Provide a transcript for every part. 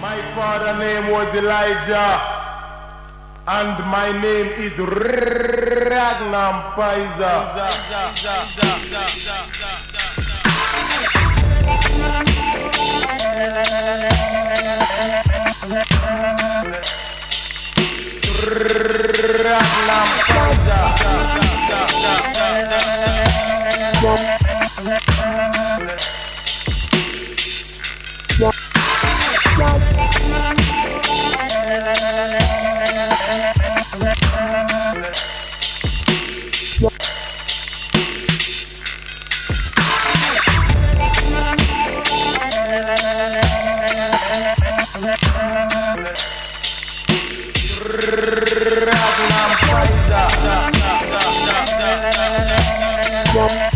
My father name was Elijah. And my name is Ragnar. Ragnar Put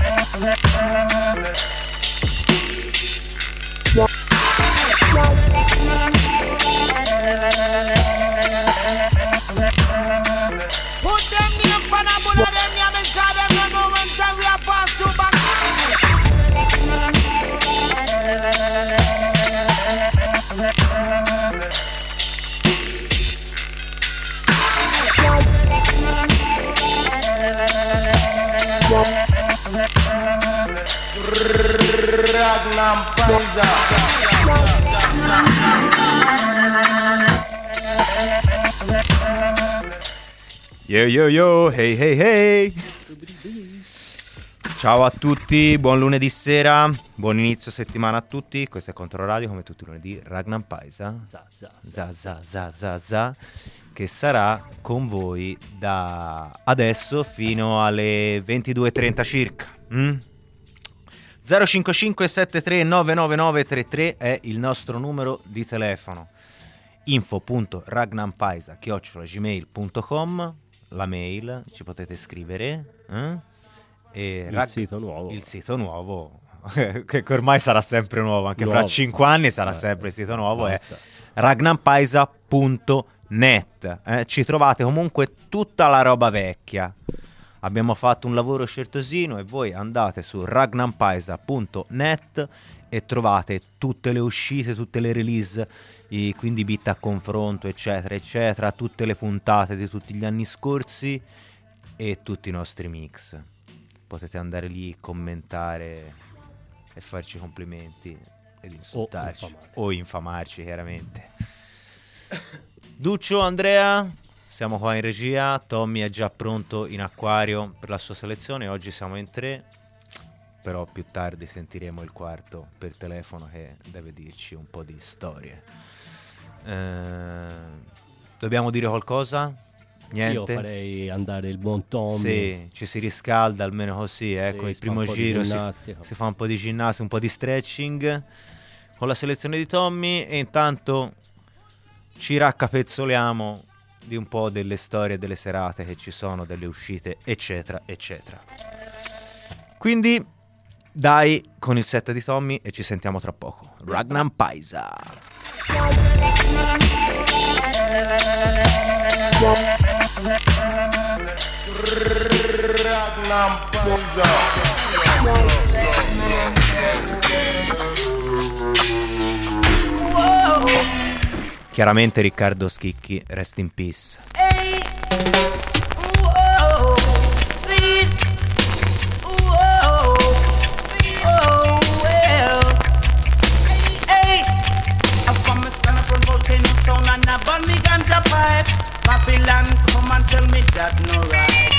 Ragnar Paiza. Yo yo yo, hey hey hey. Ciao a tutti, buon lunedì sera, buon inizio settimana a tutti. Questo è Controradio come tutti i lunedì. Ragnar Paisa, za, za za. za za za za, che sarà con voi da adesso fino alle 22.30 circa. mm? 055 73 999 33 è il nostro numero di telefono info.ragnampaisa gmail.com la mail ci potete scrivere eh? e Il rag- sito nuovo. il sito nuovo che ormai sarà sempre nuovo anche fra Nuovo, 5 anni sarà eh, sempre il sito nuovo è basta. ragnampaisa.net eh? ci trovate comunque tutta la roba vecchia abbiamo fatto un lavoro certosino e voi andate su ragnampaisa.net e trovate tutte le uscite, tutte le release, i 15 bit a confronto, eccetera, eccetera, tutte le puntate di tutti gli anni scorsi e tutti i nostri mix. Potete andare lì, commentare e farci complimenti ed insultarci infamarci. o infamarci, chiaramente. Duccio, Andrea, siamo qua in regia. Tommy è già pronto in acquario per la sua selezione. Oggi siamo in tre, però più tardi sentiremo il quarto per telefono che deve dirci un po' di storie. Eh, dobbiamo dire qualcosa? Niente? Io farei andare il buon Tommy. Sì, ci si riscalda almeno così, ecco, il si fa primo giro si, si fa un po' di ginnastica, un po' di stretching con la selezione di Tommy e intanto ci raccapezzoliamo di un po' delle storie delle serate che ci sono, delle uscite, eccetera, eccetera. Quindi dai con il set di Tommy e ci sentiamo tra poco. Ragnar Paisa. Ragnar Paiza. Chiaramente Riccardo Schicchi, rest in peace. Hey, whoa, see, whoa, see, oh well. Hey, I come and stand up on volcano sound and I burn me ganja pipe. Babylon, come and tell me that no right.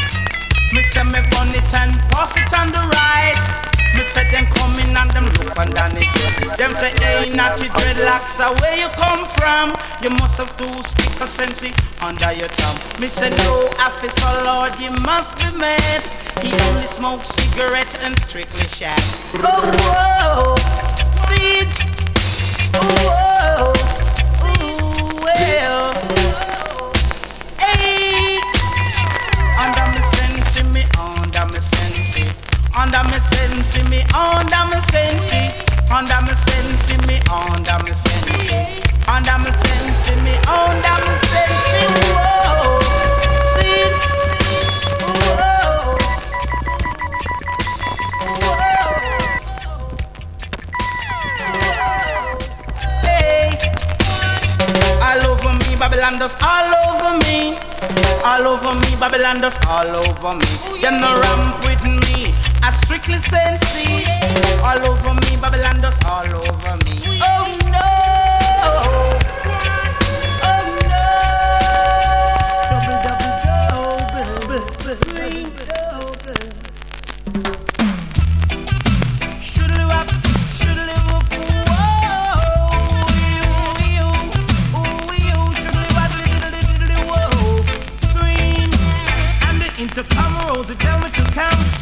Me say me burn it and pass it on the right. Me say them coming and them look and down it. Them say, hey, naughty dreadlocks, uh, where you come from? You must have two stick of sensi under your tongue. Me say, no, officer, Lord, you must be mad. He only smokes cigarette and strictly shag. Oh, whoa, see, oh, whoa, see, well, hey. Under me sense, me under me sense. Under me sense, me under me sense. Under me sense, me under me sense. Under me sense, me under me sense. Whoa, see, whoa, whoa. Babylon dust all over me. All over me, Babylon dust all over me. Them no ramp me. I strictly sense All over me, Babylon dust all over me. Oh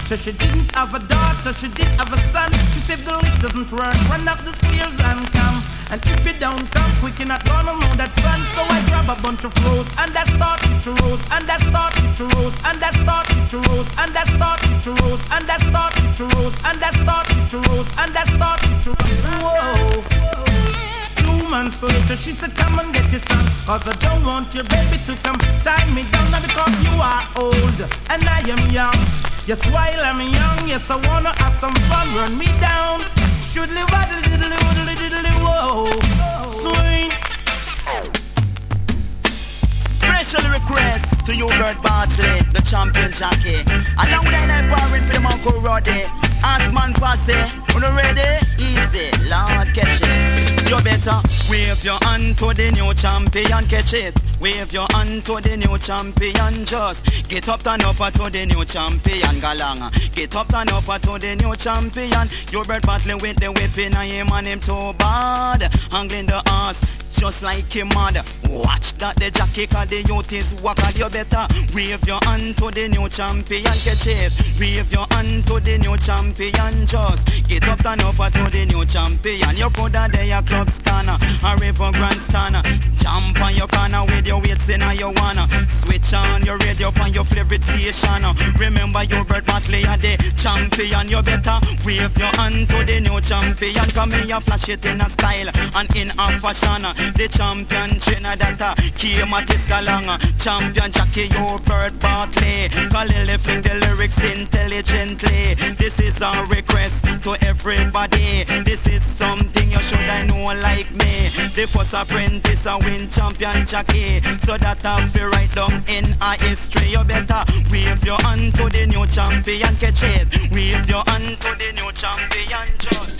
So she didn't have a daughter, she did have a son. She said the lift doesn't work, run up the stairs and come. And if you don't come quick, you're not gonna know that fun. So I grab a bunch of rose and I started to rose and I started to rose and I started to rose and I started to rose and I started to rose and I started to rose and I started to Whoa months later, she said, Come and get your son. Cause I don't want your baby to come tie me down. Now because you are old and I am young. Yes, while I'm young, yes, I wanna have some fun. Run me down. Should live a little, little, little, whoa. Swing. Special request to you, Bert Bartley, the champion jockey. Along with that, I'm for the Uncle Roddy. Asman Posse, you ready? Easy, Lord, catch it. You better wave your hand to the new champion, catch it. Wave your hand to the new champion, just get up and up to the new champion, Galanga. Get up and up to the new champion. You bird battling with the whipping, I him and him too bad. Angling the ass just like him mad. Watch that the jockey cause the youth is wacka. You better wave your hand to the new champion, catch it. Wave your hand to the new champion, just get up and over to the new champion. You coulda there a club stanner, a river grand stanner. Jump on your corner with your weights in your wanna. Switch on your radio on your favorite station. Remember your bird Batley are the champion. You better wave your hand to the new champion. Come here, flash it in a style and in a fashion. The champion Trinidad Came at his galanga Champion Jackie Hubert Bartley Khalil fling the lyrics intelligently. This is a request to everybody. This is something you should I know like me. The first apprentice a win champion Jackie. So that I feel right down in our history. You better wave your hand to the new champion Catch it. Wave your hand to the new champion Just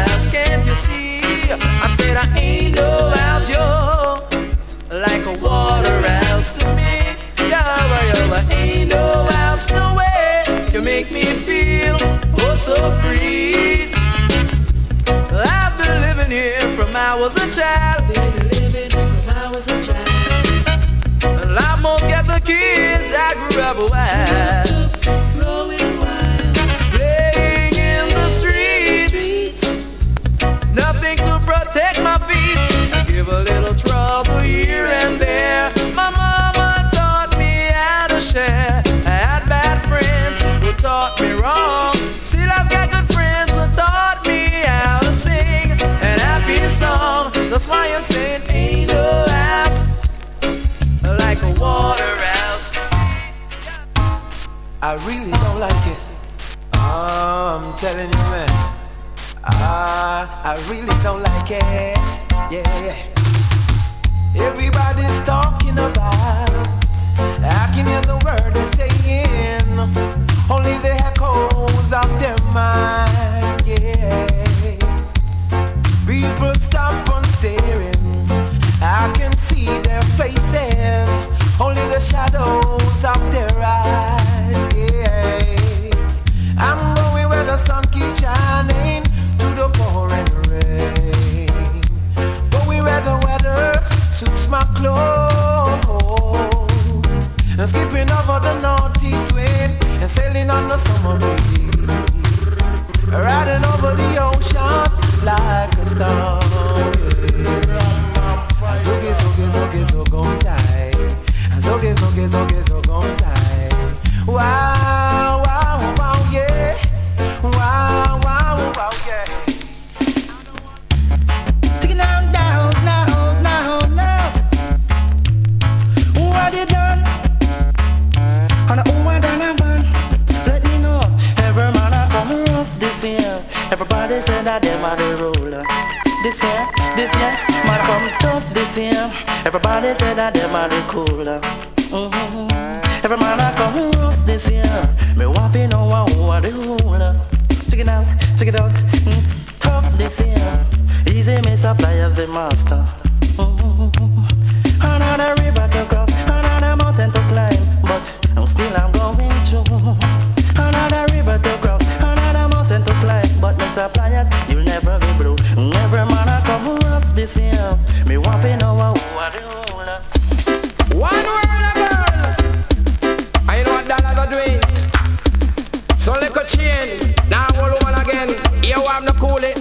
was a child. Been living from I was a child. And Like most ghetto kids, I grew up wild. Like water house. I really don't like it. Oh, I'm telling you, man. Ah, I really don't like it. Yeah, yeah. Everybody's talking about. I can hear the word they're saying. Only the echoes of their mind. Yeah. People stop on staring. I can see their faces only the shadows of their eyes. Yeah. I'm going where the sun keeps shining through the pouring rain. Going where the weather suits my clothes. And skipping over the northeast wind and sailing on the summer breeze. Riding over the ocean like a star. Yeah. So, so, so, so, so, so que so que so que so gonzai. Wow, wow, wow, yeah. Wow, wow, wow, yeah. Take it down, down, down, down, down. What you done? On a woman down and one. Let me know. Every man I come rough this year. Everybody said that them are the ruler. This year, this year, man come tough this year. Everybody say that them are the cooler. Mm-hmm. Every man I come rough this year. Me want to know who the ruler. Check it out, check it out. Mm. Tough this year. Easy me suppliers the master. Mm-hmm. Another river this. Me want to know are the ruler. One world a girl. I know what dollar go do it. So little chain, now hold woman again. You have no cool it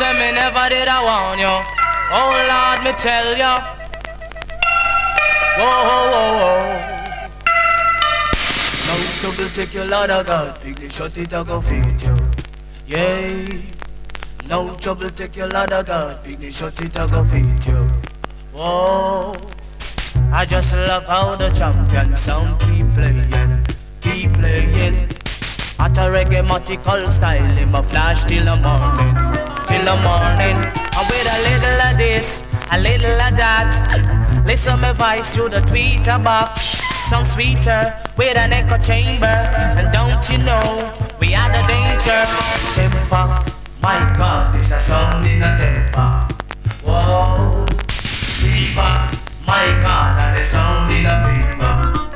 say me never did I warn you. Oh Lord, me tell you. Whoa, whoa, whoa, whoa. No trouble, take your Lord of God. Big the shut it, I go feed you. Yeah. No trouble, take your Lord of God. Big the shut it, I go feed you. Whoa. I just love how the champion sound keep playing, keep playing. At a reggae style, him a flash till the morning, till the morning. And with a little of this, a little of that. Listen my voice through the tweeter box. Some sweeter with an echo chamber. And don't you know, we are the danger. Temper, my God, this a song in a temper. Whoa, fever, my God, and the sound in a fever.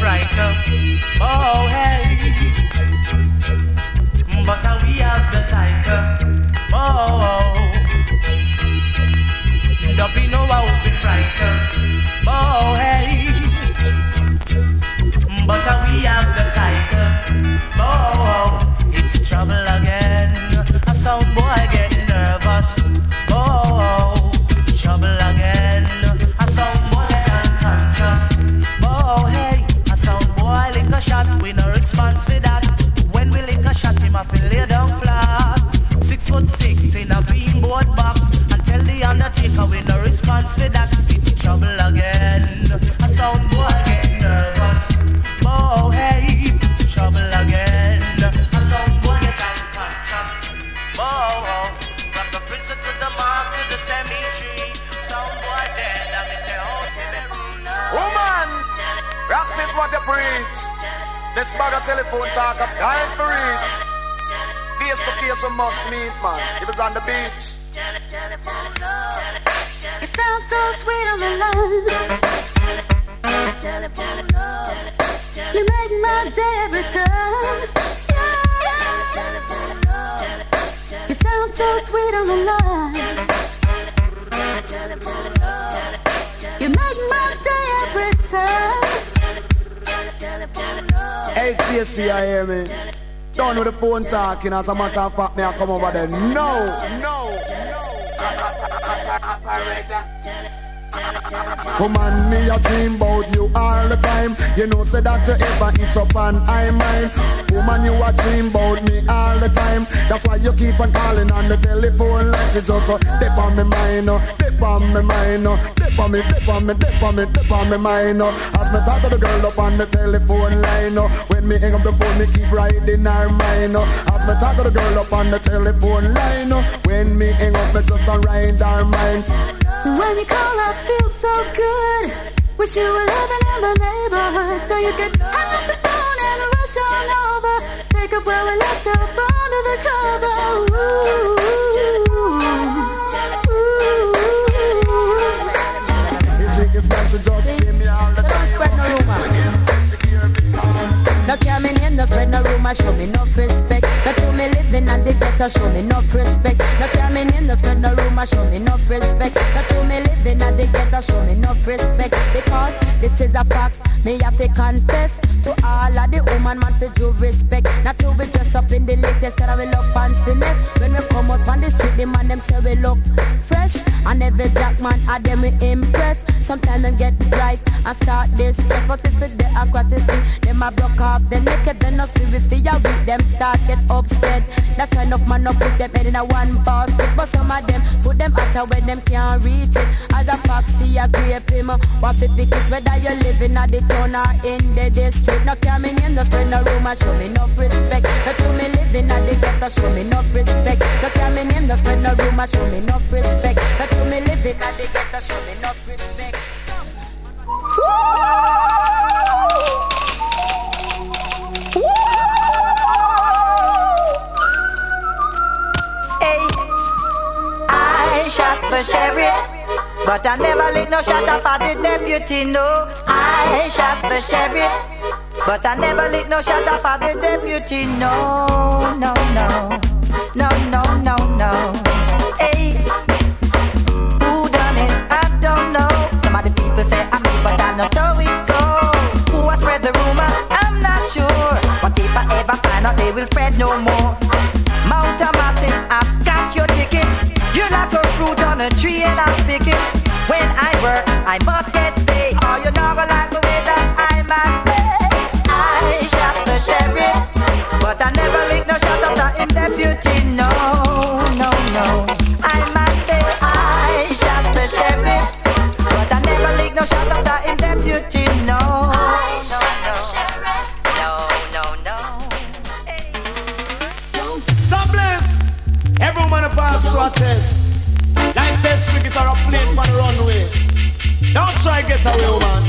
If. Oh hey. But uh, we have the title. Oh. Don't be no if right now. Oh hey. But uh, we have the title. Oh, it's trouble again. A sound boy getting phone talking. As a matter of fact, me I come over there. No, no, no. Woman, me a dream about you all the time. You know, say that you ever eat up and I mine. Woman, you a dream about me all the time. That's why you keep on calling on the telephone like she just uh, dip on me mind, uh, dip on me mind, uh, dip on me, dip on me, dip on me, dip on me mind. Uh. As me talk to the girl up on the telephone line, uh, when me hang up the phone, me keep riding her mind. Uh. As me talk to the girl up on the telephone line, uh, when me hang up, me just ride her mind. When you call, I feel so good. Wish you were living in the neighborhood so you could hang up the phone and rush on over. Pick up where we left off under the cover. Ooh. No care me name, no spread no rumor, show me no respect. Me living and the ghetto, show me no respect. No care me name, no spread no rumor, show me no respect. No to me living and the ghetto, show me no respect. Because this is a fact, me have to confess to all of the woman man for due respect. Not to be dressed up in the latest that I will look fanciness. When we come out on the street, the man them say we look fresh, and every black man a them we impress. Sometimes them get bright and start this stress, but if it they across the sea, them a broke off. Them naked, then no see we fear with them start get upset. That's why enough man no put them head in a one basket, but some of them put them out where them can't reach it. As a foxy, a grape him, what to pick it whether you're living at the town or in the district. No care me name, no spread no rumor, show me no respect. No to me living at the ghetto, show me no respect. No care me name, no spread no rumor, show me no respect. No to me living at the ghetto, show me no respect. Hey, The sheriff, but I never lit no shot off at the deputy. No, I shot the sheriff, but I never lit no shot off at the deputy. No, no, no, no, no, no, no. Hey, who done it? I don't know. Some of the people say I'm me, but I know so it goes. Who has spread the rumor? I'm not sure. But if I ever find out, they will spread no more. A tree and I pick it When I work, I must get away, woman.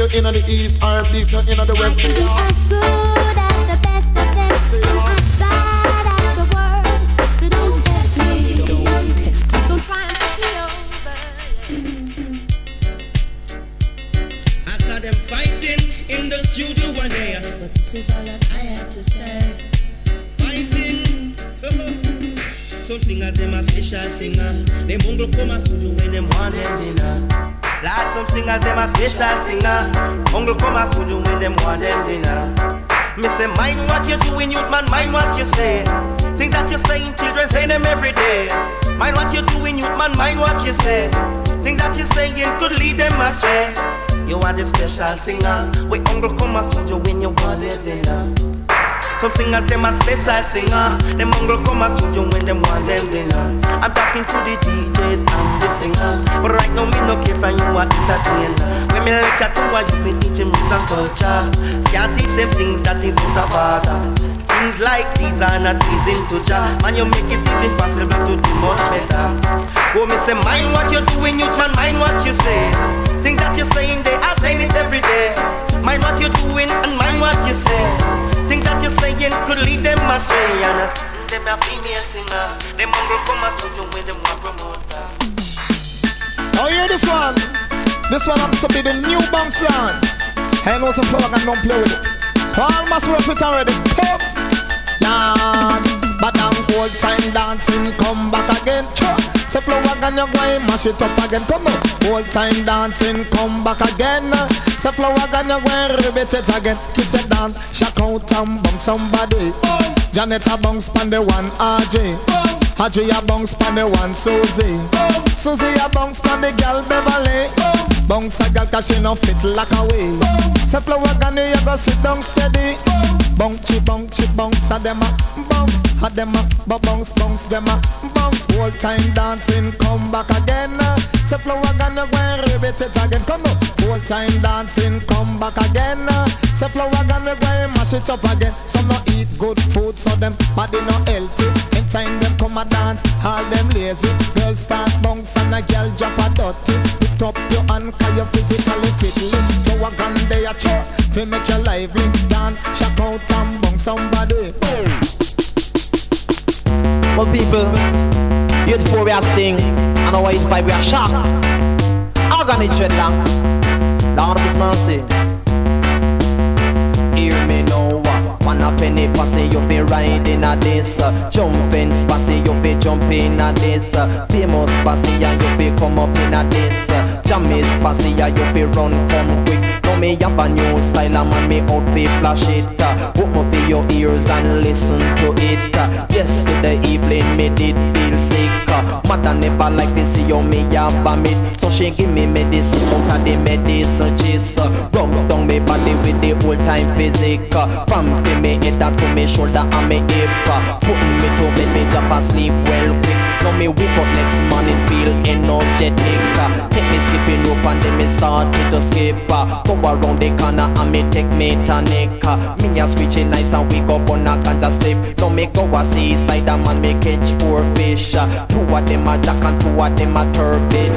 You in on the east or beat you in on the west. can be as good as the best of them, and as bad as the worst. So don't test me. Don't try and push me over. I saw fighting in the studio one day. But this is all that I have to say. Fighting. Some singers, them a special singer. Them mongrel come a studio when them want them dinner. Last some singers, them a special singer. Mongrel come a studio when them want them dinner. Me say, mind what you're doing, youth man, mind what you say. Things that you're saying, children say them every day. Mind what you're doing, youth man, mind what you say. Things that you're saying could lead them astray. You are the special singer. We hungry come a studio when you want their dinner. Some singers, them a special singer. Them mongrel come a studio when them want them dinner. I'm talking to the DJs and the singer. But right now, me no care for you a entertainer. When me lecture to what you teach teaching roots and culture. Can't teach them things that is not about that. Things like these are not easy to judge. Man, you make it seem impossible to do much better. Oh, me say, mind what you're doing, you man, mind what you say. Things that you're saying, they are saying it every day. Mind what you're doing and mind what you say. Things that you're saying could lead them astray. And uh, them a female singer. Them mongrel come and studio with them one promoter. Oh, hear this one. This one happens to be the new bounce lands. I know some plug and don't play with it. All must work with already. Pop, Nah, but I'm old time dancing, come back again. Chop. Say flower gun you go and mash it up again. Come on, old time dancing, come back again. Say flower gun you go and ribbit it again. He said dance, shock out and bump somebody. Janet a bounce pan the one RJ. RJ a bounce pan the one Susie. Susie a bounce pan the girl Beverly. Bounce a girl 'cause she no fit like a way. Say flower gun you go sit down steady. Bounce bounce bounce a them a bounce. A them a bounce bounce them a bounce. Whole time dancing come back again. Say flower you go and ribbit it again. Come on. Whole time dancing come back again. Say flower you go and mash it up again. Some no eat good food so them body no healthy. In time them come a dance, all them lazy. Girls start bounce and a girl drop a dirty. Put up your hand 'cause you physically fit. Flower gun they a chore, they make you lively. Dance, shock out and bounce somebody. Well, people, youth are sting, and our youth by we are shock. Organic dreadlock, Lord of His mercy. Hear me now. One a penny passy, you be riding a this uh. Jumping spassy, you be jumping a this uh. Famous spassy, and you be come up in a this uh. Jammy spassy, and you be run come quick. Now me have a new style, and man me out be flash it Open for your ears and listen to it Yesterday evening me did feel sick Mother never like to see how me a meat So she give me medicine out of the medicine gist uh, Rub down me body with the old time physic uh, From to me head to me shoulder and me hip uh, Put me to bed me drop and sleep well quick. Now me wake up next morning feel energetic. Take me skipping rope and then me start to skip Go around the corner and me take me tonic Me a switching nice and wake up on a ganja slip. Now me go a seaside and man me catch four fish. Of them a jack and two of them a turbid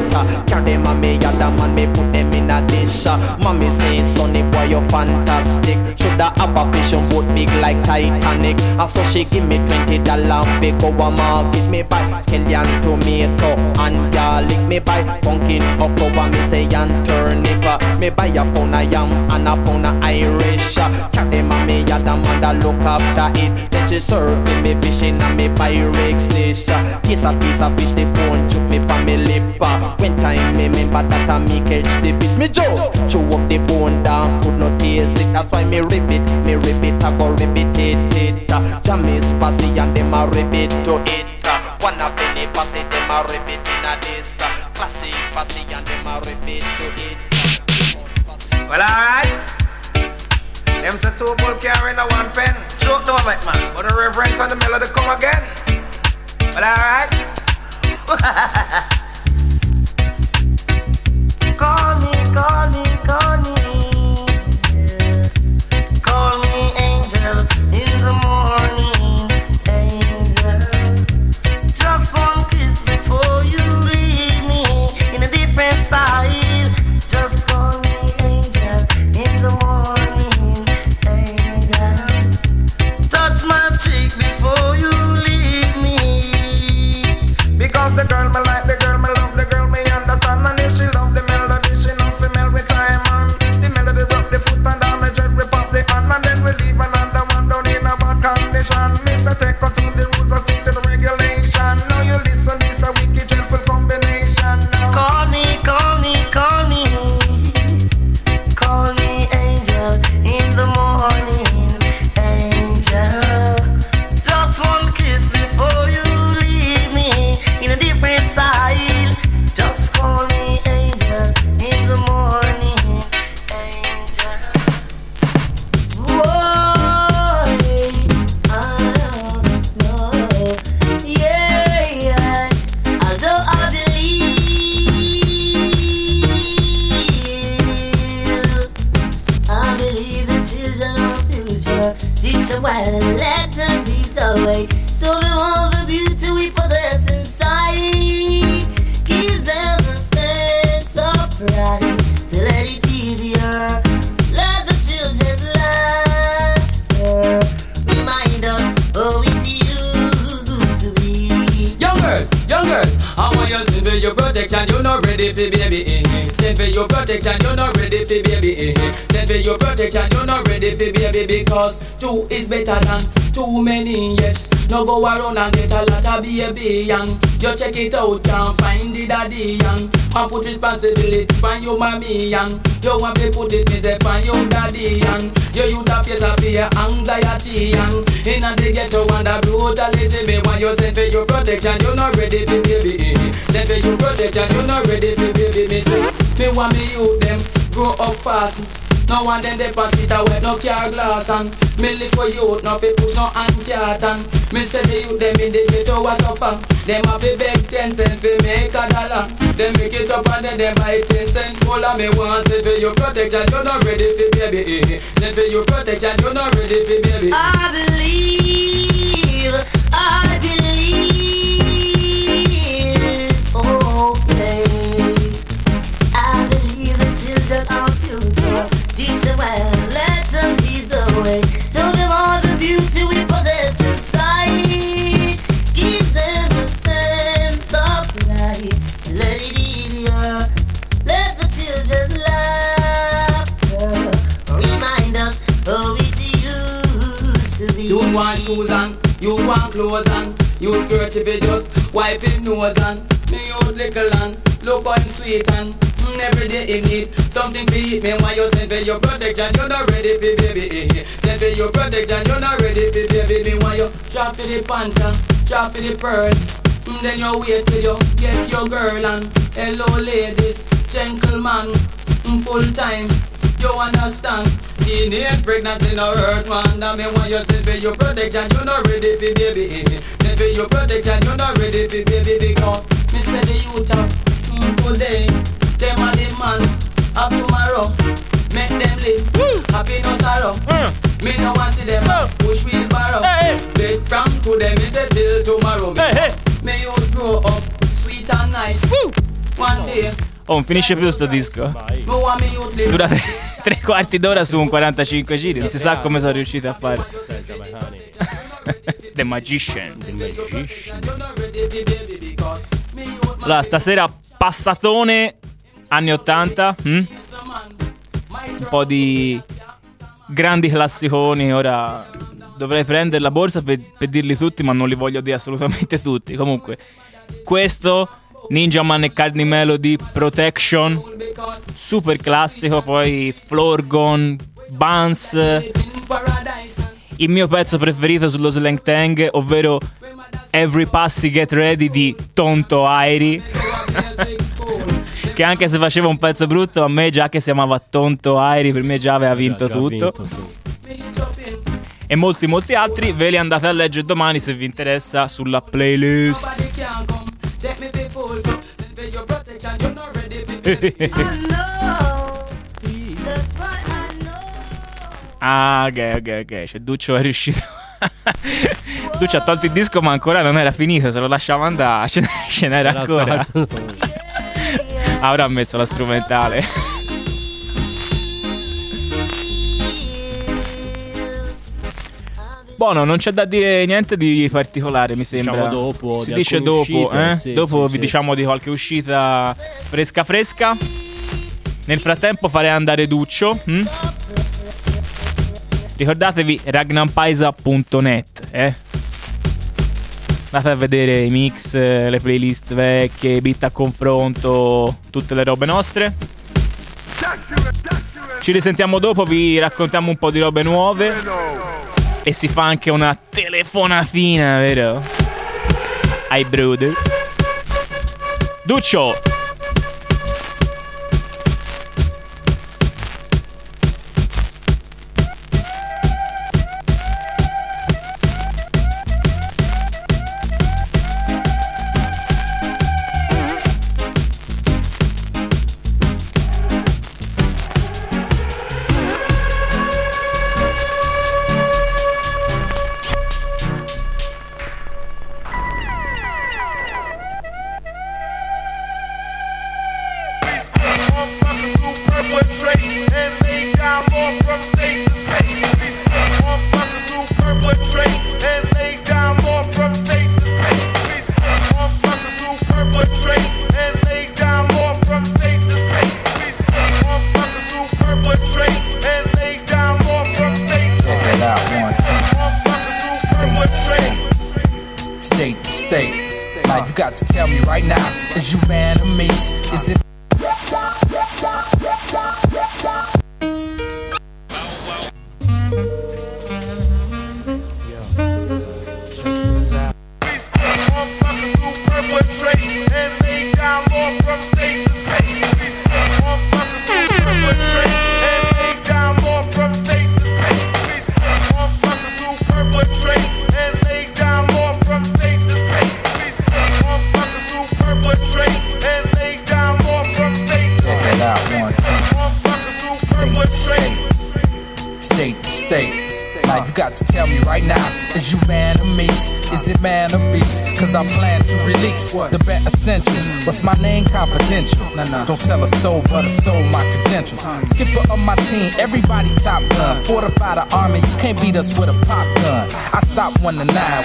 Carry them a me other man me put them in a dish Mommy say sonny boy you fantastic. Shoulda have a vision boat big like Titanic. And so she give me twenty dollar go a market Me buy scallion tomato and garlic. Me buy pumpkin okra me say and turnip Me buy a pound of yam and a pound of Irish. Carry them a me other man that look after it. Then she serve me me fishing and me buy Pyrex dish Taste a piece of fish the phone chook me from me lip uh. When time me remember that I me catch the fish Me just chew up the bone down put no taste it That's why me rip it, me rip it I go rip it it it uh. Jam is passy and them a rip it to it uh. One a penny passy them a rip it in a this Classic passy and them a rip it to it Well, alright. Them say two bull carrying a one pen. Joke don't like man. But the reverend and the melody come again. Well, alright. Call me, call me, call me. Nation, Mr. is better than too many. Yes, no go around and get a lot of baby young. You check it out and find the daddy young. And put responsibility on you mommy young. You want to put it myself on you daddy young. You you the face of fear, anxiety young. Inna the ghetto and the brutality me want you send for your protection. You not ready for baby. Send for your protection. You not ready for baby. Me say me want me youth them grow up fast. No one then they pass it away, no car glass and Me live for youth, no people no anti-art and Me say the youth them in the ghetto was suffer. Them have to beg ten cents to make a dollar. Them make it up and then they buy ten cents All of me want say for your protection, you're not ready for baby. Eh, eh. Then for your protection, you're not ready for baby. I believe, You want shoes and you want clothes and you dirty you wipe his nose and me out little and look on sweet and mm, every day in need something to eat. Me why you send for your protection you're not ready for baby. Eh, eh. send for your protection you're not ready for baby. Me why you drop to the panther drop to the pearl. Mm, then you wait till you get your girl and hello ladies gentlemen, mm, full time you understand? Teenage pregnancy no hurt man. And me want you send for your protection. You not ready for baby. Eh, eh. Send for your protection You not ready for baby Because me say the youth of mm, today Them are the man of tomorrow. Make them live Happy no sorrow. Me no want see them push wheelbarrow They from today me say till tomorrow Me, me youth grow up sweet and nice. One day Oh, non finisce più sto disco. Me tre quarti d'ora su un 45 giri. Non si sa come sono riuscito a fare. The Magician. Allora, stasera passatone anni 80. hm? Un po' di grandi classiconi. Ora dovrei prendere la borsa per, per dirli tutti, ma non li voglio dire assolutamente tutti. Comunque, questo Ninja Man e Cardi Melody Protection, super classico. Poi Florgon, Buns. Il mio pezzo preferito sullo Slang Tang, ovvero Every Passy Get Ready di Tonto Airi. che anche se faceva un pezzo brutto, a me già che si chiamava Tonto Airi, per me già aveva vinto già tutto. vinto. E molti molti altri ve li andate a leggere domani se vi interessa sulla playlist. Take me before go. Send me your protection. You're not ready. I know. That's why I know. Ah, ok, ok, ok. Cioè, Duccio è riuscito. Duccio ha tolto il disco, ma ancora non era finito. Se lo lasciamo andare, ce n'era ancora. Avrà messo la strumentale. Buono, non c'è da dire niente di particolare, mi sembra. Diciamo dopo Si di dice dopo, uscite, eh? sì, dopo sì, vi sì. diciamo di qualche uscita fresca fresca. Nel frattempo farei andare Duccio. hm? Ricordatevi ragnampaisa.net, eh? Andate a vedere i mix, eh, le playlist vecchie, beat a confronto, tutte le robe nostre. Ci risentiamo dopo, vi raccontiamo un po' di robe nuove. E si fa anche una telefonatina, vero? Ai brother. Duccio!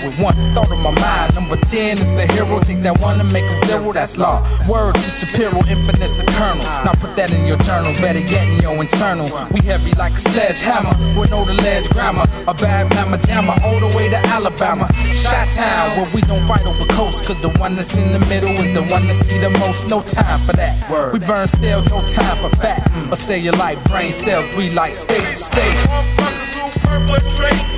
One with one thought in my mind. Number 10 is a hero, take that one and make him zero, that's law. Word to Shapiro, infinite's a kernel. Now put that in your journal, better get in your internal. We heavy like a sledgehammer, with no the ledge grammar. A bad mama jammer, all the way to Alabama. Shot town, where we don't fight over coast, cause the one that's in the middle is the one that see the most. No time for that. We burn cells, no time for fat. Or say your life, brain cells, we like state to state. I be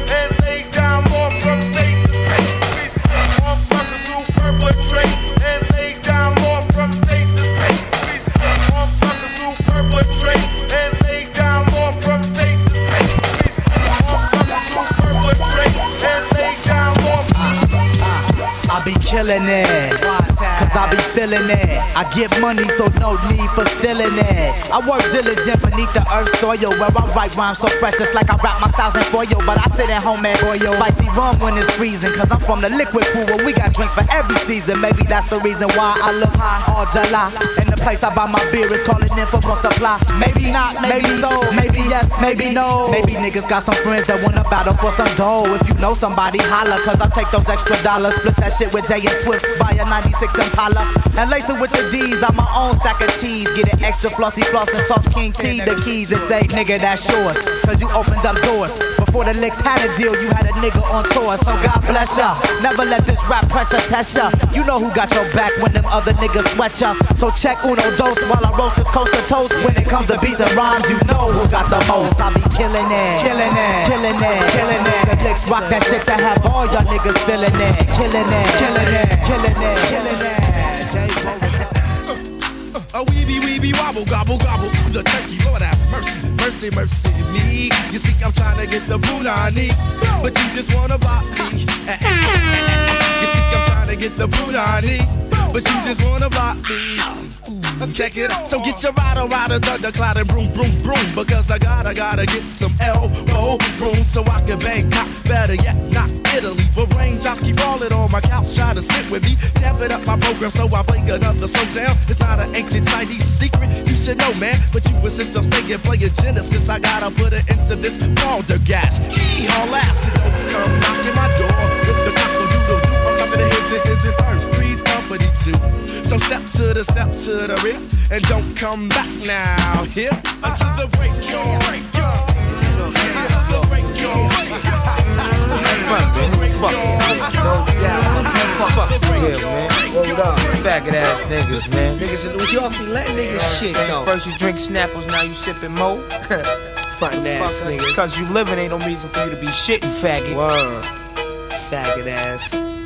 killing it. Cause I be feeling it. I get money, so no need for stealing it. I work diligent beneath the earth's soil where I write rhymes so fresh, it's like I rap my styles in foil. But I sit at home and boil spicy rum when it's freezing. Cause I'm from the liquid pool where we got drinks for every season. Maybe that's the reason why I look high all July. Place I buy my beer is calling in for more supply. Maybe not, maybe so, maybe yes, maybe no. Maybe niggas got some friends that wanna battle for some dough. If you know somebody, holla, cause I take those extra dollars. Split that shit with Jay and Swift, buy a 96 Impala. And lace it with the D's, I'm my own stack of cheese. Get an extra flossy floss and toss King T the keys and say, nigga, that's yours. Cause you opened up doors. Before the licks had a deal, you had a nigga on tour. So God bless ya. Never let this rap pressure test ya. You know who got your back when them other niggas sweat ya. So check uno dos while I roast this coast to toast. When it comes to beats and rhymes, you know who got the most. I be killing it, killing it, killing it, killing it. The licks rock that shit to have all y'all niggas feeling it. Killing it, killing it, killing it, killing it. A weeby weeby wobble gobble gobble the turkey, Lord have mercy, mercy, mercy me. You see, I'm trying to get the boot I need, but you just wanna bop me. You see, I'm trying to get the boot I need, but you just wanna bop me. Check it out. So get your rider, rider, thundercloud and broom, broom, broom. Because I gotta, gotta get some elbow room so I can Bangkok. Better yet, not Italy. But raindrops keep falling on my couch, try to sit with me. Tap it up my program so I play another slow down. It's not an ancient Chinese secret, you should know, man. But you insist on staying playing Genesis. I gotta put it into this balderdash. Yee, all ass, and don't come knocking my door with the cockle doodle the his and his and hers, three's company too. So step to the step to the rear and don't come back now. Here uh, until the break your break your Fuck, man. Fuck. No doubt. Fuck man. Up. Faggot ass niggas, man. Niggas in New York be letting niggas shit, though. First you drink Snapples, now you sipping Mo. Frontin' ass niggas. Cause you living ain't no reason for you to be shitting, faggot. Word. Faggot ass.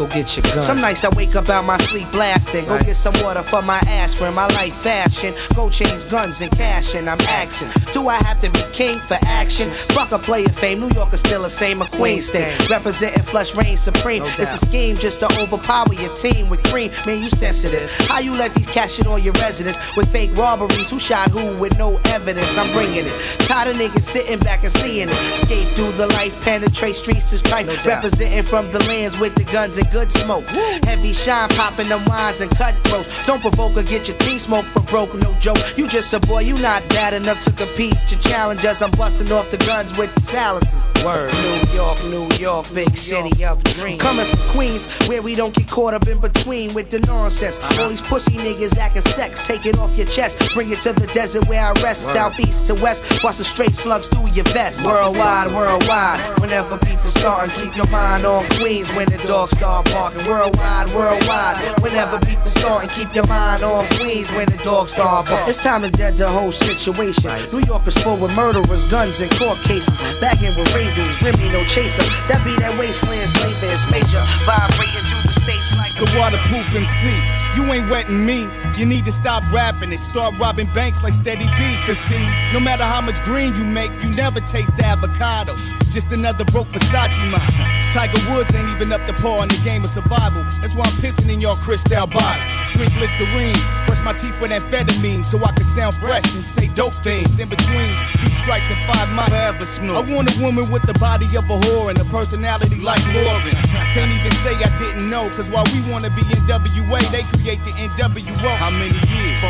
Go get your gun. Some nights I wake up out my sleep blasting. Go get some water for my aspirin, my life fashion. Go change guns, and cash, and I'm axing. Do I have to be king for action? Fuck a player fame. New York is still the same, a Queen state. Representing flush reign supreme. it's a scheme just to overpower your team with cream. Man, you sensitive. How you let these cash shit on your residence with fake robberies? Who shot who with no evidence? I'm bringing it. Tired of niggas sitting back and seeing it. Escape through the life, penetrate streets is tripe. Representing from the lands with the guns and good smoke. Heavy shine popping them wines and cutthroats. Don't provoke or get your team smoked for broke, no joke. You just a boy, you not bad enough to compete. Your challengers, I'm busting off the guns with the silencers. Word. New York, New York, big city of dreams. Coming from Queens, where we don't get caught up in between with the nonsense. All these pussy niggas acting sex, take it off your chest. Bring it to the desert where I rest. Southeast to west, busting straight slugs through your vest. Worldwide, worldwide. Whenever people starting, keep your mind on Queens when the dogs start car parking. Worldwide, worldwide. Whenever beef is starting, keep your mind on Queens when the dogs start barking. This time is dead the whole situation. New York is full with murderers, guns, and court cases. Back here with razors, Remy no chaser. That be that wasteland flavor. It's major. Vibrating through the states like The waterproof MC. You ain't wetting me. You need to stop rapping and start robbing banks like Steady B. Cause see, no matter how much green you make, you never taste the avocado. Just another broke Versace model. Tiger Woods ain't even up to par in the game of survival. That's why I'm pissing in your crystal bottles. Drink Listerine, brush my teeth with amphetamine so I can sound fresh and say dope things. In between three strikes and five miles forever snore. I want a woman with the body of a whore and a personality like Lauren. Can't even say I didn't know, cause while we wanna be NWA, they create the NWO. How many years?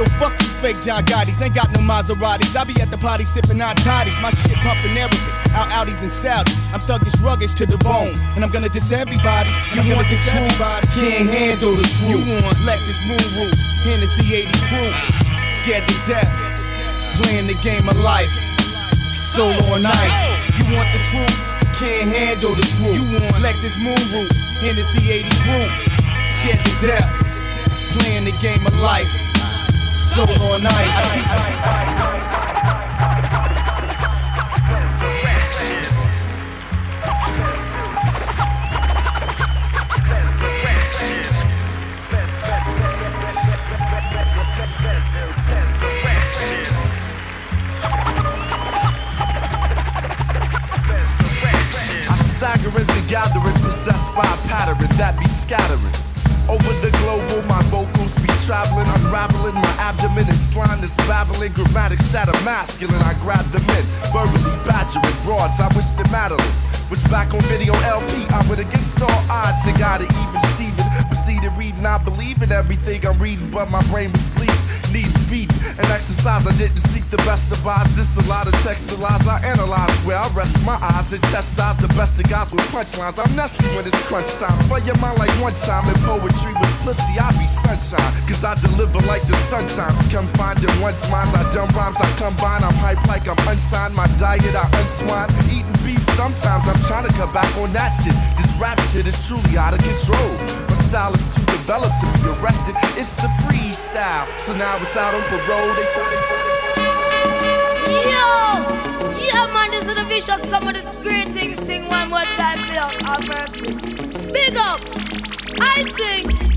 So fuck you fake John Gotti's, ain't got no Maseratis. I be at the party sipping hot toddies, my shit pumping everything. Out Audis and Saudi. I'm thuggish ruggish to the bone, and I'm gonna diss everybody. You want the truth, can't handle the truth. You want Lexus Moon Roof, Hennessy 80 Proof, scared to death, playing the game of life. Solo on ice. You want the truth, can't handle the truth. You want Lexus Moon Roof, Hennessy 80 Proof, scared to death, playing the game of life. Solo on ice. Gathering, possessed by a pattern that be scattering. Over the globe, global, my vocals be traveling, unraveling. My abdomen is slime that's babbling. Grammatics that are masculine, I grab them in. Verbally badgering broads, I wish them Madeline was back on video LP. I went against all odds and got it even Steven. Proceeded reading, I believe in everything I'm reading, but my brain was bleeding. Need beating and exercise. I didn't seek the best of odds. This a lot of text lies I analyze. Where I rest my eyes and chastise the best of guys with punchlines. I'm nasty when it's crunch time. For your mind like one time in poetry was pussy. I be sunshine. Cause I deliver like the sun times. find in one's minds. I dumb rhymes. I combine. I'm hype like I'm unsigned. My diet I unswine. Eating beef sometimes. I'm trying to cut back on that shit. This rap shit is truly out of control. My style is too developed to be arrested. It's the freestyle. So now it's out on parole. They try to. Yo! Yeah, man, this is the vicious come with the great things sing one more time, Bill. Have mercy. Big up! I sing.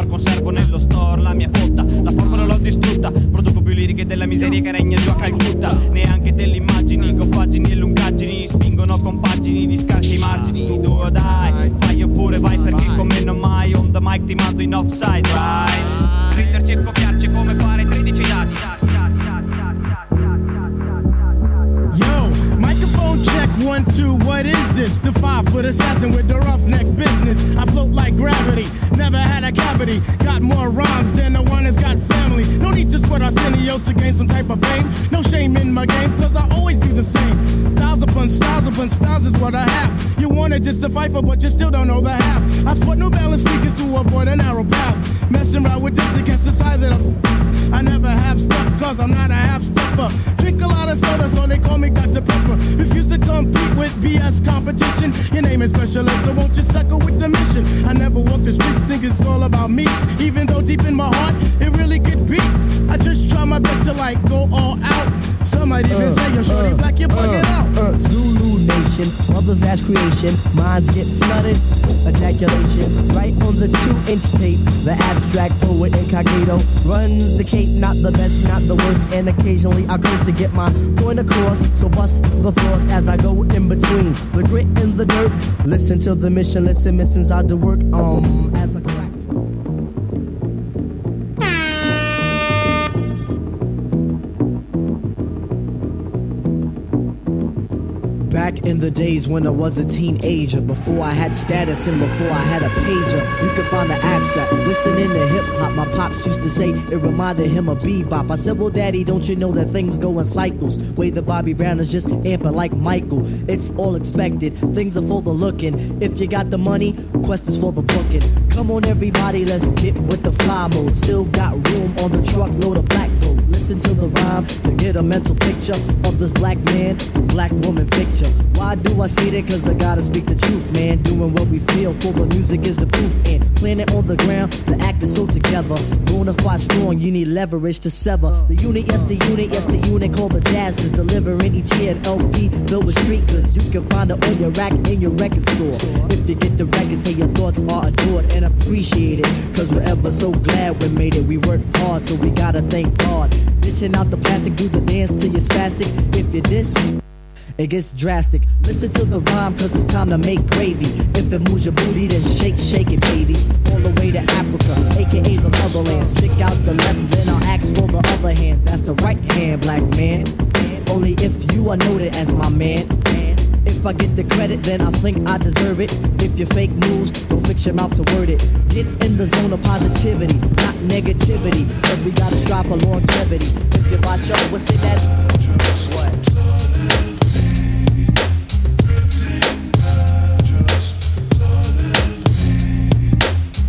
Indoor conservo nello store la mia fotta. La formula l'ho distrutta produco più liriche della miseria che regna giù a Calcutta. Neanche delle immagini goffaggini e lungaggini spingono compagini di scarsi margini. Tu o dai fai oppure vai perché con me non mai on the mic ti mando in offside right? Prenderci e copiarci come fare 13 dati one two. What is this? The five foot assassin with the roughneck business. I float like gravity, never had a cavity. Got more rhymes than the one that's got family. No need to sweat Arsenio to gain some type of fame. No shame in my game, cause I always be the same. Styles upon styles upon styles is what I have. You wanna just to fight for, but you still don't know the half. I sport New Balance sneakers to avoid a narrow path. Messing around with this against the size of the. I never have step, cause I'm not a half stepper. Drink a lot of soda, so they call me Dr. Pepper. Refuse to compete with BS competition. Your name is special so won't you suckle with the mission? I never walk the street, think it's all about me. Even though deep in my heart, it really could be. I just try my best to like go all out. Some might even say you're shorty black, you're bugging out. Uh, Zulu Nation, mother's last creation. Minds get flooded, ejaculation. Right on the two inch tape, the abstract poet incognito runs the cape, not the best, not the worst. And occasionally I curse to get my point across. So bust the floors as I go in between the grit and the dirt. Listen to the mission, listen, missions I do work. Um, as I crack. Back in the days when I was a teenager, before I had status and before I had a pager, you could find the abstract. Listening to hip hop, my pops used to say it reminded him of bebop. I said, Well, daddy, don't you know that things go in cycles? Way the Bobby Brown is just amping like Michael. It's all expected, things are for the looking. If you got the money, quest is for the booking. Come on, everybody, let's get with the fly mode. Still got room on the truckload of black gold. Listen to the rhyme to get a mental picture of this black man, black woman picture. Why do I say that? Cause I gotta speak the truth, man. Doing what we feel for the music is the proof. And planet on the ground, the act is so together. Bona fide strong, you need leverage to sever. The unit, yes, the unit, yes, the unit called the jazz is delivering each year an LP filled with street goods. You can find it on your rack in your record store. If you get the record, say your thoughts are adored and appreciated. Cause we're ever so glad we made it. We work hard, so we gotta thank God. Dishing out the plastic, do the dance till you're spastic. If you diss, it gets drastic. Listen to the rhyme, cause it's time to make gravy. If it moves your booty, then shake, shake it, baby. All the way to Africa, aka the motherland. Stick out the left, then I'll ask for the other hand. That's the right hand, black man. Only if you are noted as my man. If I get the credit, then I think I deserve it. If you fake news, don't fix your mouth to word it. Get in the zone of positivity, not negativity. Cause we gotta strive for longevity. If you watch yo, what's it that? What?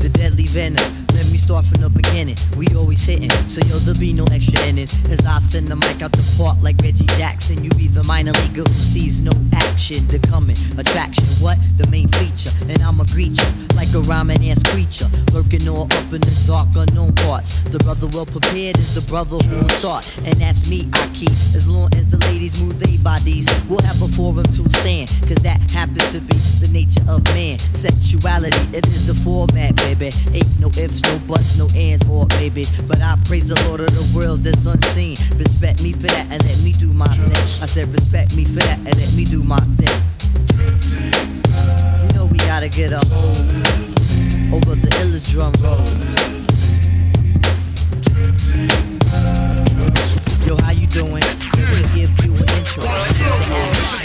the deadly venom. Let me start from the beginning. We so yo, there'll be no extra innings. As I send the mic out the park like Reggie Jackson, you be the minor leaguer who sees no action. The coming attraction, what? The main feature. And I'ma greet you like a rhyming ass creature, lurking all up in the dark unknown parts. The brother well prepared is the brother who will start, and that's me. I keep as long as the ladies move their bodies. We'll have a forum to stand, cause that happens to be the nature of man. Sexuality, it is the format, baby. Ain't no ifs, no buts, no ands or maybes. But I praise the Lord of the worlds that's unseen. Respect me for that and let me do my thing. I said, respect me for that and let me do my thing. You know we gotta get a hold over the illest drum roll. Yo, how you doing? Let me give you an intro.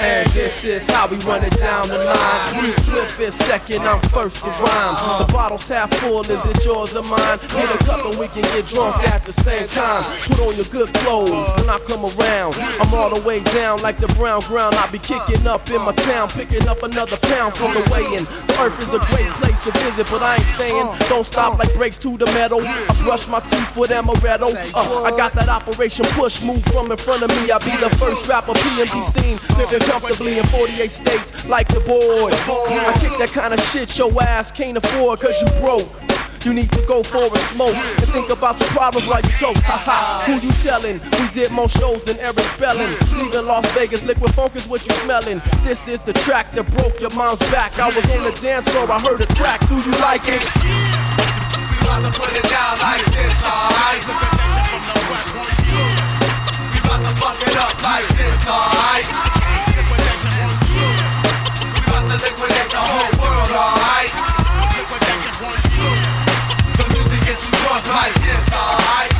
And this is how we run it down the line. We swift is second, I'm first to rhyme. The bottle's half full, is it yours or mine? Get a cup and we can get drunk at the same time. Put on your good clothes when I come around. I'm all the way down like the brown ground. I be kicking up in my town, picking up another pound from the weigh-in. The earth is a great place to visit, but I ain't staying. Don't stop like breaks to the metal. I brush my teeth with amaretto. Uh, I got that Operation Push move from in front of me. I be the first rapper PMD scene, living comfortably in 48 states like the boy. I kick that kind of shit your ass can't afford cause you broke. You need to go for a smoke and think about your problems while you talk. Haha, who you telling? We did more shows than Aaron Spelling. Leaving Las Vegas, liquid funk is what you smelling. This is the track that broke your mom's back. I was on the dance floor, I heard a crack. Do you like it? We about to put it down like this, alright? We about to fuck it up like this, alright? Drunk like alright?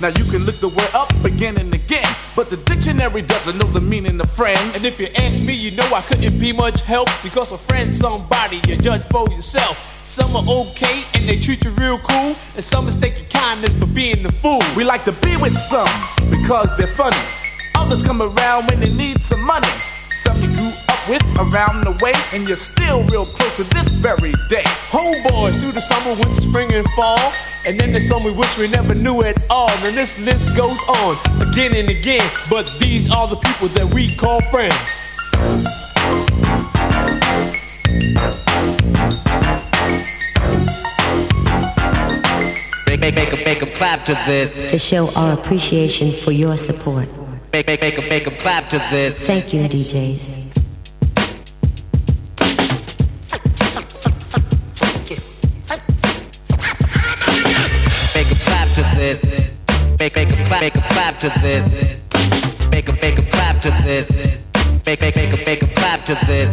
Now you can look the word up again and again, but the dictionary doesn't know the meaning of friends. And if you ask me, you know I couldn't be much help because a friend's somebody you judge for yourself. Some are okay and they treat you real cool, and some mistake your kindness for being the fool. We like to be with some because they're funny. Others come around when they need some money. Some you grew up with around the way, and you're still real close to this very day. Homeboys through the summer, winter, spring, and fall. And then there's some we wish we never knew at all. And this list goes on again and again. But these are the people that we call friends. Make, make, make 'em, make 'em clap to this. to show our appreciation for your support. Make, make, make 'em, make 'em clap to this. Thank you, DJs. Clap, to this. Make 'em, make 'em clap to this. Make, make, make 'em, make 'em clap to this.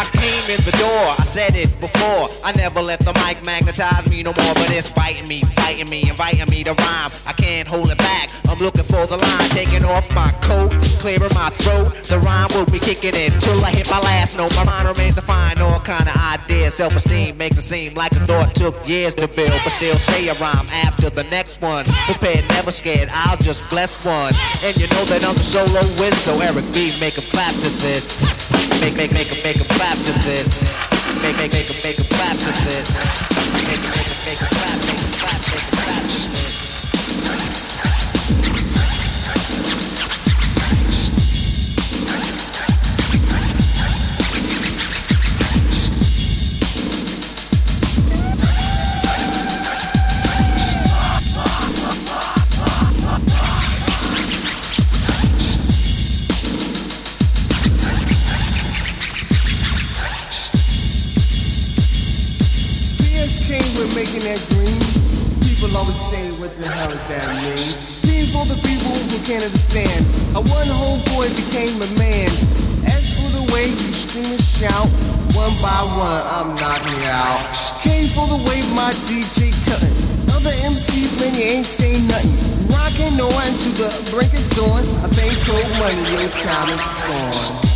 I came in the door, I said it before. I never let the mic magnetize me no more, but it's biting me, fighting me, inviting me to rhyme. I can't hold it back. I'm looking for the line, taking off my coat, clearing my throat. The rhyme will be kicking in till I hit my last note. My mind remains to find all kind of ideas. Self-esteem makes it seem like a thought took years to build, but still say a rhyme after the next one. Prepared, never scared. I'll just bless one, and you know that I'm the solo whiz. So Eric B, make a clap to this. Make, make, make 'em, make clap to this. Make, make, make 'em, make clap to this. Make, make, make make 'em came with making that green. People always say, what the hell does that mean? Green for the people who can't understand. A one homeboy became a man. As for the way you scream and shout, one by one I'm knocking out. Came for the way my DJ cutting. Other MCs, man, you ain't saying nothing. Rocking on to the break of dawn. I think cold money, your time is on.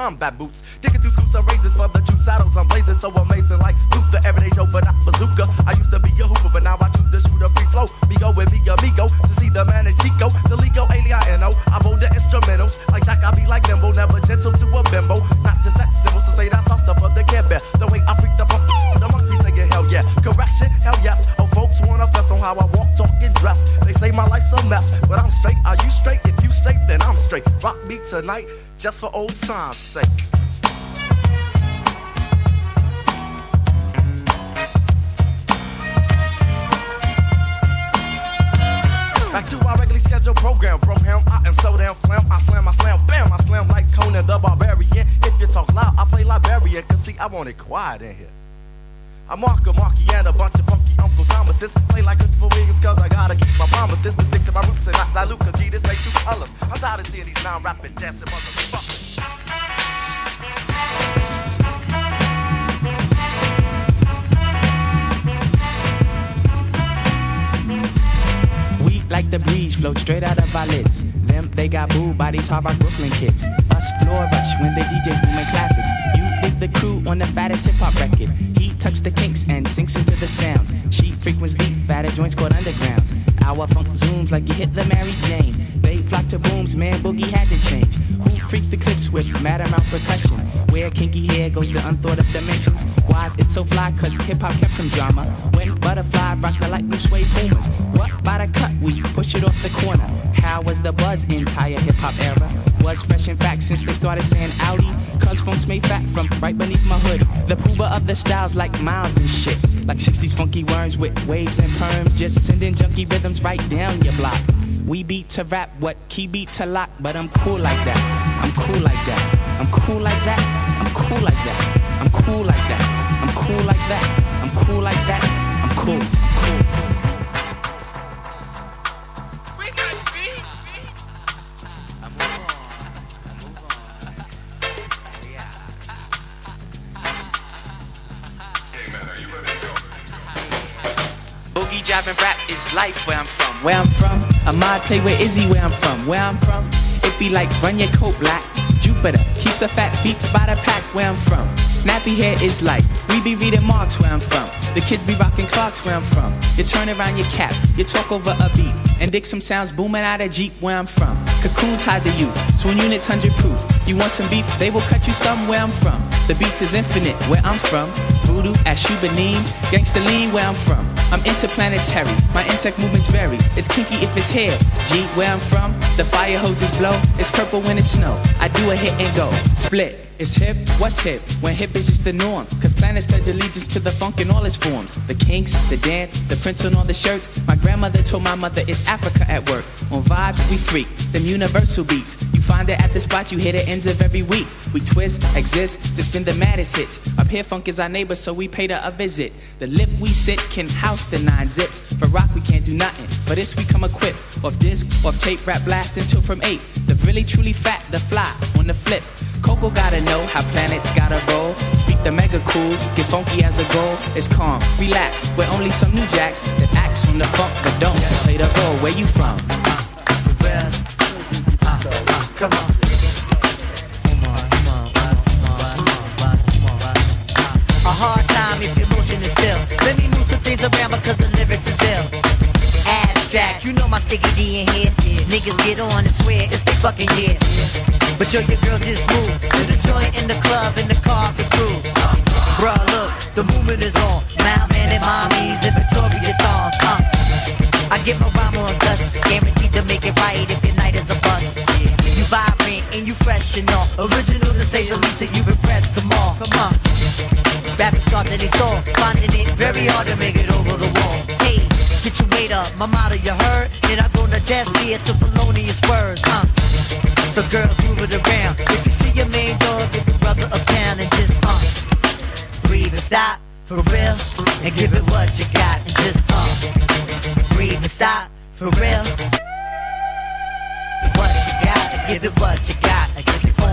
Combat boots. Digging two scoops of razors for the true saddles. I'm blazing so amazing like Luther. Everyday Joe, but not bazooka. I used to be a hooper, but now I choose to shoot a free flow. Me with me amigo to see the man in Chico. The Ligo, A-L-I-N-O. I roll the instrumentals. Like Jack, I be like nimble. Never gentle to a bimbo. Not just sex symbols to say that's all stuff of the care bear. The way I freak the funk, the must be saying hell yeah. Correction, hell yes. Oh, folks wanna fess how I walk, talk, and dress. They say my life's a mess, but I'm straight. Are you straight? If you straight, then I'm straight. Rock me tonight, just for old time's sake. Back to our regularly scheduled program. Program, I am so damn flam. I slam, I slam, bam, I slam like Conan the Barbarian. If you talk loud, I play Liberian. Cause see, I want it quiet in here. I'm Marco, Marky, and a bunch of funky Uncle Thomases. Play like Christopher Williams, cause I gotta keep my promises. To stick to my roots and not dilute, cause G, this ain't two colors. I'm tired of seeing these non-rapping dancing motherfuckers. Like the breeze, float straight out of our lids. Them, they got booed by these hard rock Brooklyn kids. Us floor rush when they DJ booming classics. The crew on the fattest hip hop record. He tucks the kinks and sinks into the sounds. She frequents deep, fatter joints called undergrounds. Our funk zooms like you hit the Mary Jane. They flock to booms, man, boogie had to change. Who freaks the clips with mad amount percussion? Where kinky hair goes to unthought of dimensions. Why's it so fly? Cause hip hop kept some drama. When butterfly rock the light blue suede pumas. What by the cut? We push it off the corner. How was the buzz entire hip hop era? Was fresh in fact since they started saying Audi. Cause funk's made fat from right beneath my hood. The pooba of the styles like miles and shit. Like 60s funky worms with waves and perms. Just sending junky rhythms right down your block. We beat to rap, what key beat to lock, but I'm cool like that. I'm cool like that. I'm cool like that. I'm cool like that. I'm cool like that. I'm cool like that. I'm cool like that. I'm cool. I'm cool. Boogie driving rap is life where I'm from. Where I'm from, a mod play with Izzy where I'm from. Where I'm from, it be like run your coat black. Jupiter keeps a fat beats by the pack where I'm from. Nappy hair is like we be reading marks where I'm from. The kids be rocking clocks where I'm from. You turn around your cap, you talk over a beat, and dig some sounds booming out of Jeep where I'm from. Cocoons hide the youth, twin units hundred proof. You want some beef? They will cut you some where I'm from. The beats is infinite where I'm from. Voodoo at Shubanim, gangsta lean where I'm from. I'm interplanetary, my insect movements vary. It's kinky if it's hair. G, where I'm from, the fire hoses blow. It's purple when it's snow. I do a hit and go. Split. It's hip, what's hip? When hip is just the norm. Cause planets pledge allegiance to the funk in all its forms. The kinks, the dance, the prints on all the shirts. My grandmother told my mother it's Africa at work. On vibes, we freak. Them universal beats. You find it at the spot, you hit it ends of every week. We twist, exist, to spin the maddest hits. Up here, funk is our neighbor, so we paid her a visit. The lip we sit can house the nine zips. For rock, we can't do nothing. but this, we come equipped. Off disc, off tape, rap blast until from eight. The really truly fat, the fly, on the flip. Coco gotta know how planets gotta roll. Speak the mega cool, get funky as a goal. It's calm, relax. We're only some new jacks that acts on the funk but don't play the role. Where you from? Come on. A hard time if your motion is still. Let me move some things around because the lyrics is ill. Abstract, you know my sticky D in here. Niggas get on and swear it's fucking year. But yo, your girl just moved to the joint in the club in the car crew. Look, the movement is on. And. Uh. I get my rhyme on dust, guaranteed to make it right if you all. Original to say the least, that you've impressed. Come on, come on. Rapping start to they store, finding it very hard to make it over the wall. Hey, get your weight up, my motto you heard. Then I go to death here to felonious words, huh? So girls move it around. If you see your main dog, give your brother a pound and just uh breathe and stop for real and give it what you got and just uh breathe and stop for real. What you got and give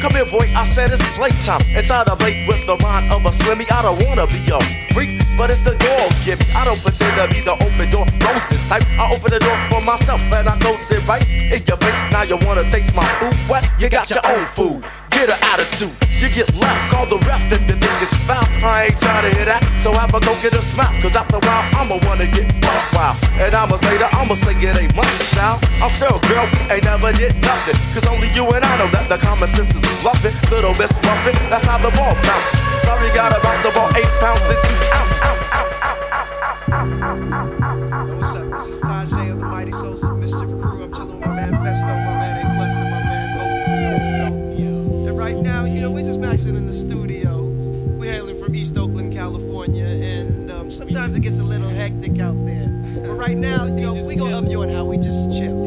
Come here, boy, I said it's playtime. It's out of late with the mind of a slimmy. I don't wanna be a freak, but it's the dog give me. I don't pretend to be the open door roses type. I open the door for myself and I close it right in your face. Now you wanna taste my food? What? You got your own food. Get an attitude. You get left, call the ref if the thing is foul. I ain't trying to hear that, so I'ma go get a smile. Cause after a while, I'ma wanna get buck wild. And I'ma say that I'ma say it ain't money, child. I'm still a girl, we ain't never did nothing. Cause only you and I know that the common sense is bluffing. Little Miss Muffin, that's how the ball bounces. Sorry, gotta bounce the ball eight pounds into ounce. Up? This is Tajai of the Mighty Souls of Mischief Crew. I'm chilling we're in the studio. We're hailing from East Oakland, California, and um, sometimes it gets a little hectic out there. But right now, you know, we gonna up you on how we just chill.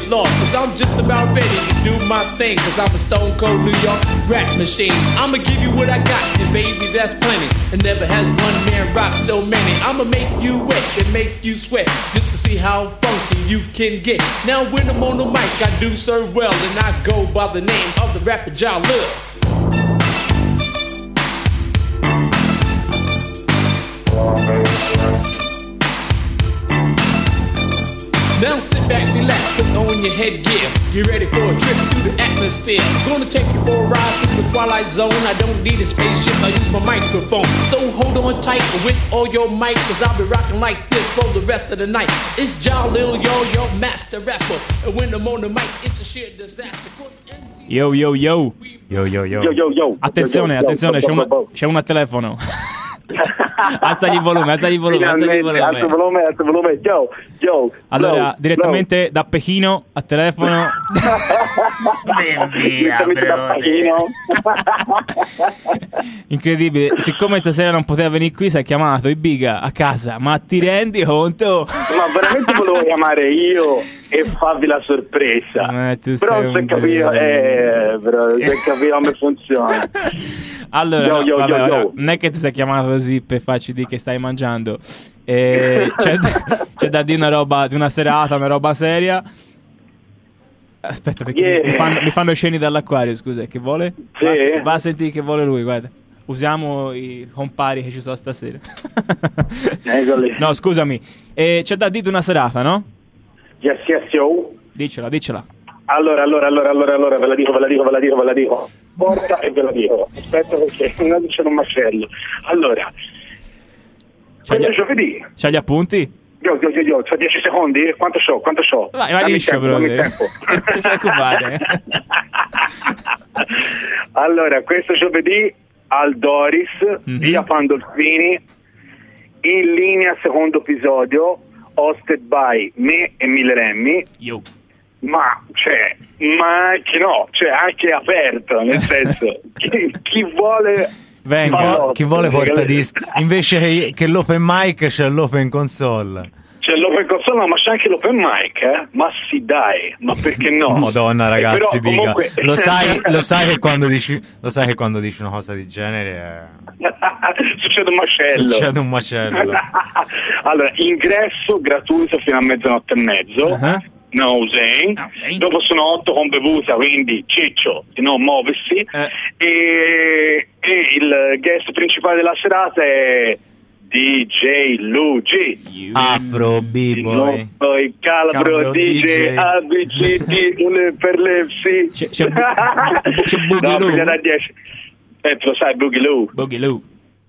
Get lost. Cause I'm just about ready to do my thing. Cause I'm a stone cold New York rap machine. I'ma give you what I got, and baby, that's plenty. And never has one man rock so many. I'ma make you wet and make you sweat. Just to see how funky you can get. Now when I'm on the mic, I do serve well. And I go by the name of the rapper Ja headgear. Get ready for a trip through the atmosphere. Gonna take you for a ride through the twilight zone. I don't need a spaceship, I use my microphone. So hold on tight with all your might, cause I'll be rocking like this for the rest of the night. It's Jalil, yo, your master rapper. And when I'm on the mic, it's a sheer disaster. Cause Yo yo yo. Yo yo yo. Yo, yo, yo. Attenzione, attenzione, c'è, una- c'è uno al telefono. alzagli il volume, alzagli il volume, alzagli il Finalmente, alzo volume. volume, alzo volume. Yo, yo. Allora, blow, direttamente da Pechino a telefono. blow. Direttamente da Pachino. Incredibile, siccome stasera non poteva venire qui, si è chiamato Ibiga a casa. Ma ti rendi conto? Ma veramente volevo chiamare io e farvi la sorpresa. Eh, tu Però sei se un capito, eh, però se capito come funziona. Allora, Yo, no, yo, vabbè, yo, yo. non è che ti sei chiamato così per farci dire che stai mangiando. Eh, c'è, c'è da dire una roba di una serata, una roba seria. Aspetta, perché mi- Yeah. mi, fanno, mi fanno sceni dall'acquario, scusa, che vuole? Va, va a sentire che vuole lui, guarda. Usiamo i compari che ci sono stasera. Eccoli. no, scusami. Eh, c'è da dire di una serata, no? Yes, yes, yo. Dicela, dicela. Allora, allora, allora, allora, allora, ve la dico, ve la dico, ve la dico, ve la dico. Porta e ve la dico. Aspetta perché non c'è un macello. Allora, C'ha questo gli, giovedì. c'ha gli appunti? Io, io, io, io, c'ho 10 secondi? Quanto so? Quanto so? Vai, vai liscio, tempo, però. eh. tempo. Non preoccupare. Allora, questo giovedì al Doris, Mhm. via Pandolfini, in linea secondo episodio, hosted by me e Mille Remmi. Yo. Ma, cioè, ma anche no, cioè anche aperto, nel senso, chi, chi vuole... Venga. Chi vuole porta dischi. Invece che, l'open mic c'è l'open console. C'è l'open console ma c'è anche l'open mic, eh? Ma sì, dai, ma perché no? Madonna, Eh, ragazzi, però, biga. comunque- Lo sai, lo sai che quando dici, lo sai che quando dici una cosa del genere Succede un eh, macello. succede un macello. allora, ingresso gratuito fino a mezzanotte e mezzo. Uh-huh. No, Usain. Dopo sono otto con bevuta, quindi ciccio, di non muoversi. Eh. E, e il guest principale della serata è DJ Luigi. Afro B-boy. Poi Calabro, Calabro DJ, DJ. ABCD, per le sì. c'è Boogie no, Lou. piglia da 10. Eh, lo sai, Boogie Lou. Boogie Lou.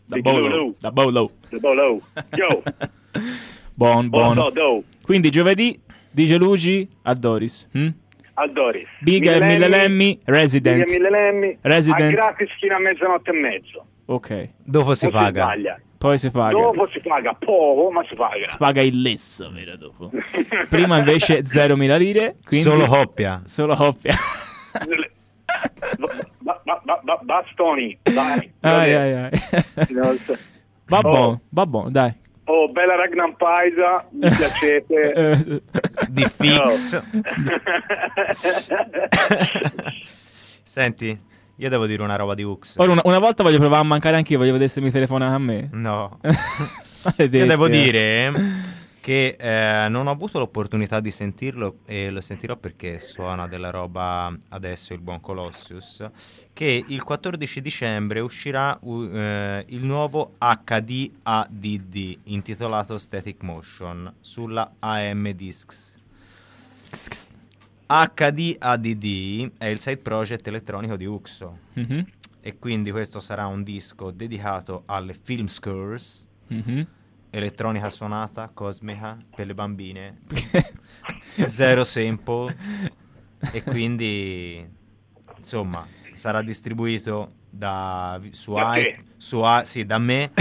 Da Boogie Bolo. Da Bolo. The Bolo. Yo. Buon, Buon. Quindi giovedì DJ Luigi a Doris. hm? Al Doris. Biga e Mille Lemmi, Resident. Biga e Mille Lemmi. Resident. A gratis fino a mezzanotte e mezzo. Ok. Dopo si si paga. sbaglia. Poi si paga. Dopo si paga poco, ma si paga. Si paga il lesso, vero dopo. Prima invece 0.000 lire. Quindi... Solo coppia. Solo coppia. Ba- ba- ba- ba- bastoni, dai. ai, ai, ai. Va Oh. buono, va buono, dai. Oh, bella Ragnar Paisa, mi piacete. Eh, Di fix. Senti, io devo dire una roba di Ux. Ora una, una volta voglio provare a mancare anch'io, voglio vedere se mi telefonate a me. No. Io devo eh. dire che eh, non ho avuto l'opportunità di sentirlo e lo sentirò perché suona della roba adesso il buon Colossus che il 14 dicembre uscirà uh, eh, il nuovo HD ADD intitolato Static Motion sulla AM Discs. HD ADD è il side project elettronico di Uxo Mhm. e quindi questo sarà un disco dedicato alle film scores Mhm. Elettronica suonata cosmica per le bambine zero sample e quindi insomma sarà distribuito da su, Da i- su i- sì, da me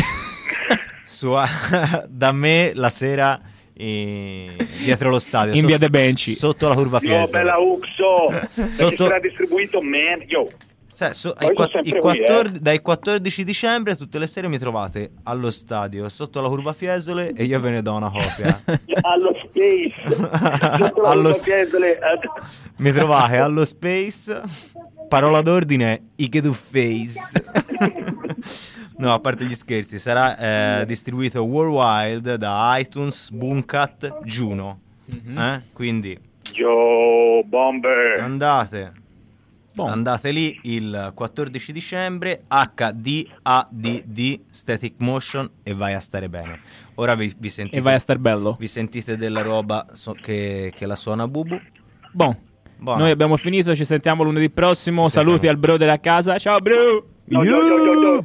su i- da me la sera eh, dietro lo stadio In sotto- via De Benci. sotto la curva No, Fiesole bella Uxo. Perché Sotto- sarà distribuito, man. Yo. Sa- so- sono il sempre qui, 14 Dai 14 dicembre tutte le sere mi trovate allo stadio sotto la curva Fiesole e io ve ne do una copia. Allo space. Sotto la Allo curva sp- Fiesole, eh, mi trovate allo Space. Parola d'ordine Ikedu Face. no, a parte gli scherzi, sarà eh, distribuito worldwide da iTunes, Boomcat, Juno. Mhm. Eh? Quindi Yo, bomber. andate. Andate lì il 14 dicembre HDADD Static Motion e vai a stare bene. Ora vi, vi sentite E vai a star bello. Vi sentite della roba so- che, che la suona Bubu. Bon. Buono. Noi abbiamo finito, ci sentiamo lunedì prossimo. Ci sentiamo. Saluti al brother a casa. Ciao, bro. Yo, yo,